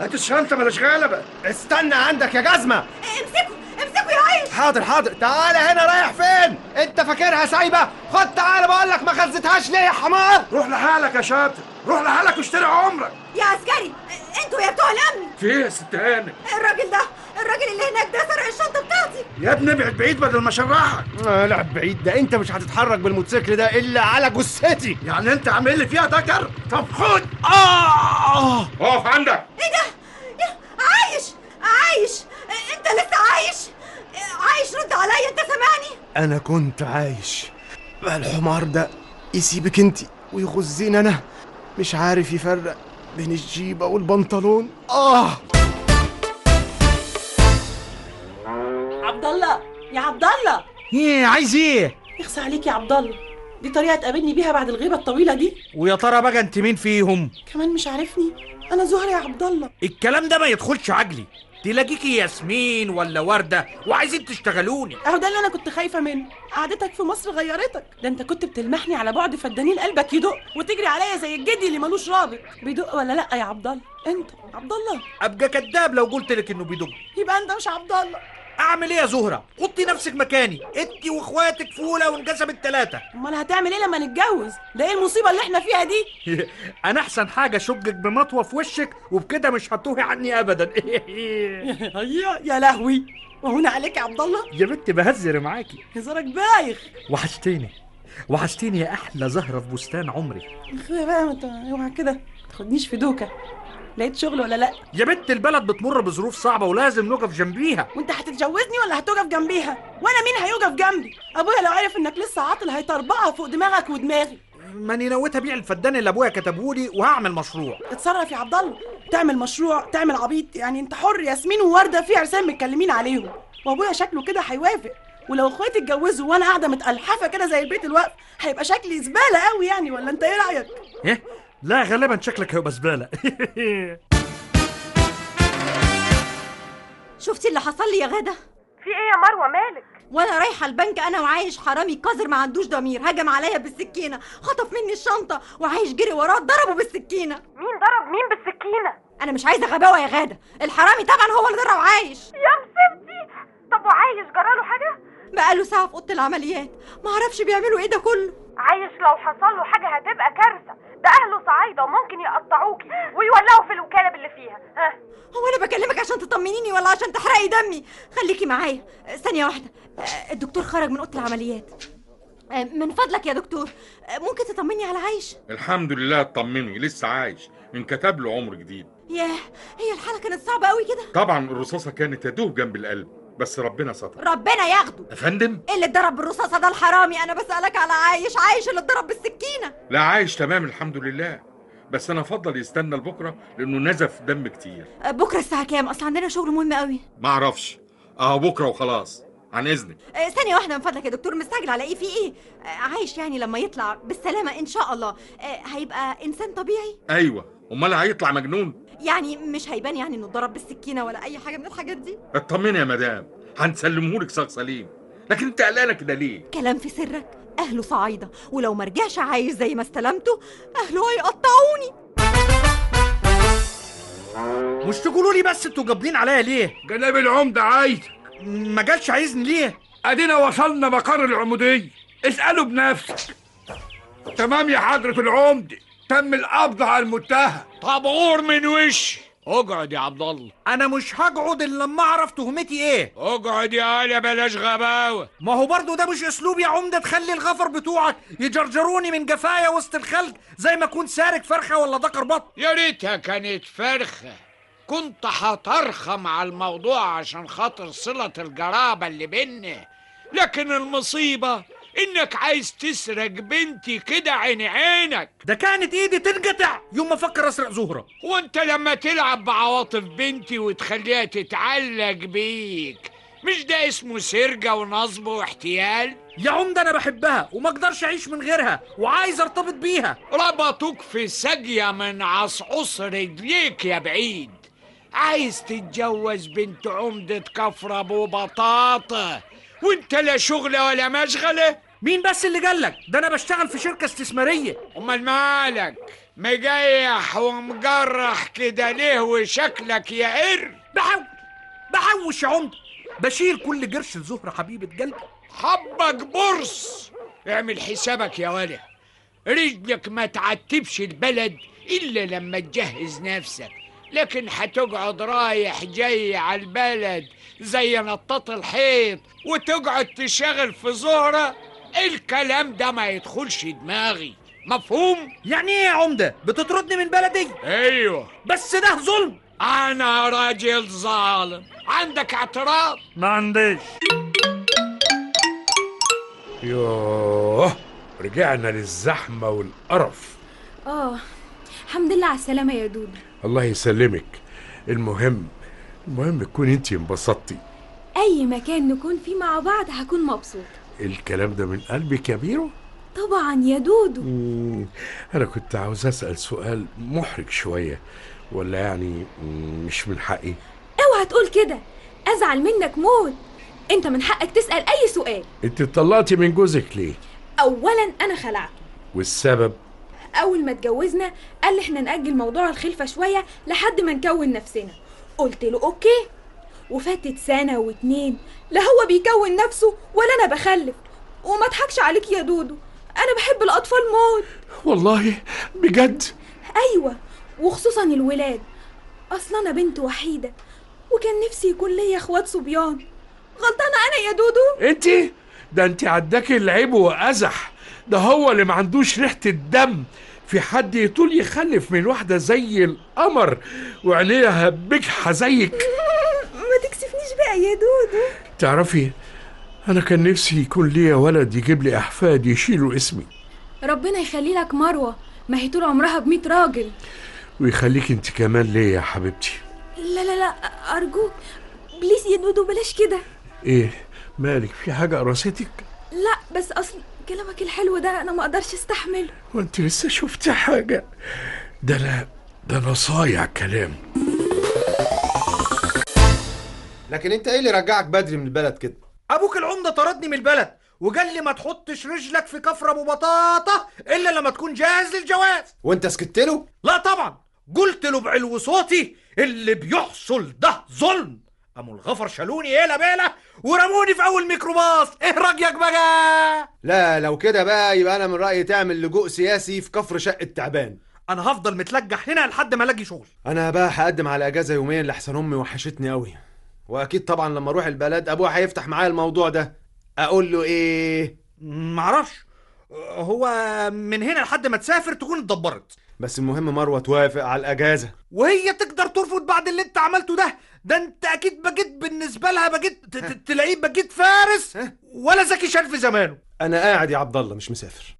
هات الشنطه بلاش غلبه استنى عندك يا جزمة. امسكوا امسكوا يا عيش حاضر حاضر. تعالى هنا رايح فين؟ انت فاكرها سايبة؟ خد تعالى بقول لك ما خزتهاش ليه يا حمار؟ روح لحالك يا شاطر. روح لحالك واشتري عمرك. يا عسكري أنتوا يا بتوع الأمن. في إيه يا ست هانم الراجل ده الراجل اللي هناك ده سرق الشنطة بتاعتي. يا ابني ابعد بعيد بدل ما اشرحك. آه لعب بعيد. ده انت مش هتتحرك بالموتوسيكل ده إلا على جثتي. يعني انت عامل لي فيها دكر طب خد. آه! اقف عندك إيه ده يا عايش عايش انت لسه عايش عايش رد عليا انت أنا كنت عايش. بقى الحمار ده يسيبك أنت ويخزين أنا مش عارف يفرق بين الجيبة والبنطلون. آه! عبد الله يا عبد الله إيه عايز إيه؟ يخص عليك يا عبد الله دي طريقة تقابلني بيها بعد الغيبة الطويلة دي. ويا ترى بقى أنت مين فيهم؟ كمان مش عارفني. أنا زهرة يا عبد الله الكلام ده ما يدخلش عجلي تلاقيكي ياسمين ولا وردة وعايزين تشتغلوني. أهو ده اللي أنا كنت خايفة منه. قعدتك في مصر غيرتك. ده أنت كنت بتلمحني على بعد فدانين قلبك يدق وتجري عليا زي الجدي اللي ملوش رابط. بيدق ولا لأ يا عبد الله؟ انت عبد الله. أبقى كداب لو قلت لك إنه بيدق. يبقى أنت مش عبد الله. أعمل إيه يا زهرة؟ حطي نفسك مكاني. انت وإخواتك فولة وانقسمت ثلاثة أمال هتعمل إيه لما نتجوز؟ ده إيه المصيبة اللي إحنا فيها دي؟ أنا أحسن حاجة اشجك بمطوة في وشك وبكده مش هتوهي عني ابدا. يا يا لهوي. وهنا عليك يا عبد الله. يا بنت بهزر معاكي. هزارك بايخ. وحشتيني. وحشتيني يا أحلى زهرة في بستان عمري. أخويا بقى ما انت اوعى كده. ما تاخدنيش في دوكة. لقيت شغل ولا لا؟ يا بنت البلد بتمر بظروف صعبة ولازم نقف جنبيها. وانت هتتجوزني ولا هتقف جنبيها؟ وأنا مين هيقف جنبي؟ أبويا لو عرف إنك لسه عاطل هيطربقها فوق دماغك ودماغي. ماني نويت ابيع الفدان اللي أبويا كتبهولي وهعمل مشروع. اتصرف يا عبد الله. تعمل مشروع تعمل عبيط. يعني انت حر ياسمين ووردة في عرسان متكلمين عليهم. وأبويا شكله كده هيوافق. ولو أخواتي اتجوزوا وأنا قاعدة متقلحفه كده زي البيت الوقف هيبقى شكلي زبالة قوي يعني ولا أنت إيه رأيك؟ إيه؟ لا غالبا شكلك هيبقى زبالة. شفتي اللي حصل لي يا غادة؟ في إيه يا مروة؟ مالك؟ وأنا رايحة البنك أنا وعايش حرامي قذر ما عندوش ضمير هجم عليا بالسكينة خطف مني الشنطة وعايش جري وراه ضربه بالسكينة. مين ضرب؟ مين بالسكينة؟ أنا مش عايزة غباوة يا غادة الحرامي طبعا هو اللي ضرب عايش يا مصيبتي طب وعايش جراله حاجة؟ بقاله ساعة في أوضة العمليات. ما أعرفش بيعملوا إيه ده كله. عايش لو حصل له حاجة هتبقى كارثة. ده أهله صعايدة وممكن يقطعوكي ويولعوا في الوكالة اللي فيها. ها؟ هو أنا بكلمك عشان تطمنيني ولا عشان تحرقي دمي؟ خليكي معايا. ثانية واحدة. آه، الدكتور خرج من أوضة العمليات. من فضلك يا دكتور. ممكن تطمني على عايش؟ الحمد لله اطمني لسه عايش. انكتب له عمر جديد. ياه هي الحالة كانت صعبة قوي كده؟ طبعا الرصاصة كانت تدوب جنب القلب. بس ربنا ستر. ربنا ياخده. يا فندم اللي اتضرب بالرصاصة ده الحرامي. أنا بسألك على عايش. عايش اللي اتضرب بالسكينة. لا عايش تمام الحمد لله. بس أنا أفضل يستنى لبكرة لأنه نزف دم كتير. آه، بكرة الساعة كام؟ أصل عندنا شغل مهم قوي. ما أعرفش. أه بكرة وخلاص. عن إذنك. آه، ثانية واحدة من فضلك يا دكتور. مستعجل على إيه؟ في إيه؟ آه، عايش يعني لما يطلع. بالسلامة إن شاء الله. آه، هيبقى إنسان طبيعي؟ أيوه. امال هيطلع مجنون؟ يعني مش هيبان يعني إنه اتضرب بالسكينة ولا أي حاجة من الحاجات دي؟ اطمني يا مدام هنسلمهولك صاغ سليم. لكن انت قلقانه كده ليه كلام في سرك. أهله صعايدة. ولو ما رجعش عايش زي ما استلمته أهله هيقطعوني. مش تقولوا لي بس أنتوا جابلين عليا ليه؟ جناب العمدة عايز. ما جالش عايزني ليه؟ أدينا وصلنا مقر العمودية. اساله بنفسك. تمام يا حضرة العمده تم القبض على المتهم. طابور من وش؟ اقعد يا عبد الله. أنا مش هقعد إلا لما أعرف تهمتي إيه. اقعد يا آلة بلاش غباوة. ما هو برضه ده مش أسلوب يا عمدة تخلي الغفر بتوعك يجرجروني من جفايا وسط الخلق زي ما أكون سارق فرخة ولا دكر بط. يا ريتها كانت فرخة. كنت هترخم على الموضوع عشان خاطر صلة الجرابة اللي بينا لكن المصيبة إنك عايز تسرق بنتي كده عين عينك. ده كانت إيدي تنقطع. يوم ما أفكر أسرق زهرة. وأنت لما تلعب بعواطف بنتي وتخليها تتعلق بيك مش ده اسمه سرقة ونصب واحتيال؟ يا عمدة أنا بحبها وما أقدرش أعيش من غيرها وعايز أرتبط بيها. ربطوك في ساقية من عصعص رجليك يا بعيد. عايز تتجوز بنت عمدة كفر أبو بطاطا. وانت لا شغلة ولا مشغلة مين بس اللي قالك؟ ده أنا بشتغل في شركة استثمارية. أمال مالك؟ مجيح ومجرح كده ليه وشكلك يا قر بحوش بحوش يا عمده بشيل كل قرش لزهرة حبيبة قلبي. حبك برص. اعمل حسابك يا ولد. رجلك ما تعتبش البلد إلا لما تجهز نفسك. لكن هتقعد رايح جاي على البلد زي نطاط الحيط وتقعد تشغل في زهرة الكلام ده ما يدخلش دماغي. مفهوم؟ يعني إيه يا عمدة؟ بتطردني من بلدي؟ أيوه. بس ده ظلم. أنا راجل ظالم. عندك اعتراض؟ ما عنديش. يوه رجعنا للزحمة والقرف. آه الحمد لله على السلامة يا دودو الله يسلمك. المهم المهم تكون انت انبسطتي. أي مكان نكون فيه مع بعض هكون مبسوط. الكلام ده من قلبك يا بيرو؟ طبعا يا دودو. مم، أنا كنت عاوز أسأل سؤال محرج شوية ولا يعني مش من حقي؟ اوعى تقول كده. أزعل منك موت. أنت من حقك تسأل أي سؤال. أنت اتطلقتي من جوزك ليه؟ أولا أنا خلعته. والسبب؟ أول ما اتجوزنا قال لي إحنا نأجل موضوع الخلفة شوية لحد ما نكون نفسنا. قلت له أوكي. وفاتت سنة واتنين لا هو بيكون نفسه ولا أنا بخلف. وما أضحكش عليك يا دودو. أنا بحب الأطفال موت. والله بجد؟ أيوة وخصوصا الولاد. أصلا أنا بنت وحيدة وكان نفسي يكون ليا أخوات صبيان. غلطانة أنا يا دودو؟ انت ده انت عداك العيب وأزح. ده هو اللي ما عندوش ريحة الدم. في حد يطول يخلف من واحدة زي القمر وعينيها بجحه زيك. ما تكسفنيش بقى يا دودو. تعرفي أنا كان نفسي يكون ليا ولد يجيب لي أحفاد يشيلوا اسمي. ربنا يخلي لك مروة ما هي طول عمرها بميت راجل. ويخليك انت كمان ليا يا حبيبتي. لا لا لا أرجوك بليز يا دودو بلاش كده. إيه مالك في حاجة قراصتك؟ لا بس أصل كلامك الحلو ده أنا ما أقدرش أستحمله. وأنت لسه شفتي حاجة؟ ده لا ده نصايع كلام. لكن أنت إيه اللي رجعك بدري من البلد كده؟ أبوك العمدة طردني من البلد وقال لي ما تحطش رجلك في كفر أبو بطاطا إلا لما تكون جاهز للجواز. وأنت سكت له؟ لا طبعا قلت له بعلو صوتي اللي بيحصل ده ظلم. قاموا الغفر شالوني إيه بيلة ورموني في أول ميكروباص. إيه رأيك بقى؟ لا لو كده بقى يبقى أنا من رأيي تعمل لجوء سياسي في كفر شقه تعبان أنا هفضل متلجح هنا لحد ما ألاقي شغل. أنا بقى هقدم على أجازة يومين لحسن أمي وحشتني قوي وأكيد طبعا لما أروح البلد ابوها هيفتح معايا الموضوع ده. أقول له إيه؟ معرفش. هو من هنا لحد ما تسافر تكون اتدبرت. بس المهم مروة توافق على الأجازة. وهي تقدر ترفض بعد اللي انت عملته ده. ده انت أكيد بقيت بالنسبة لها ت- تلاقيه بقيت فارس ولا زكي شان في زمانه. أنا قاعد يا عبد الله مش مسافر.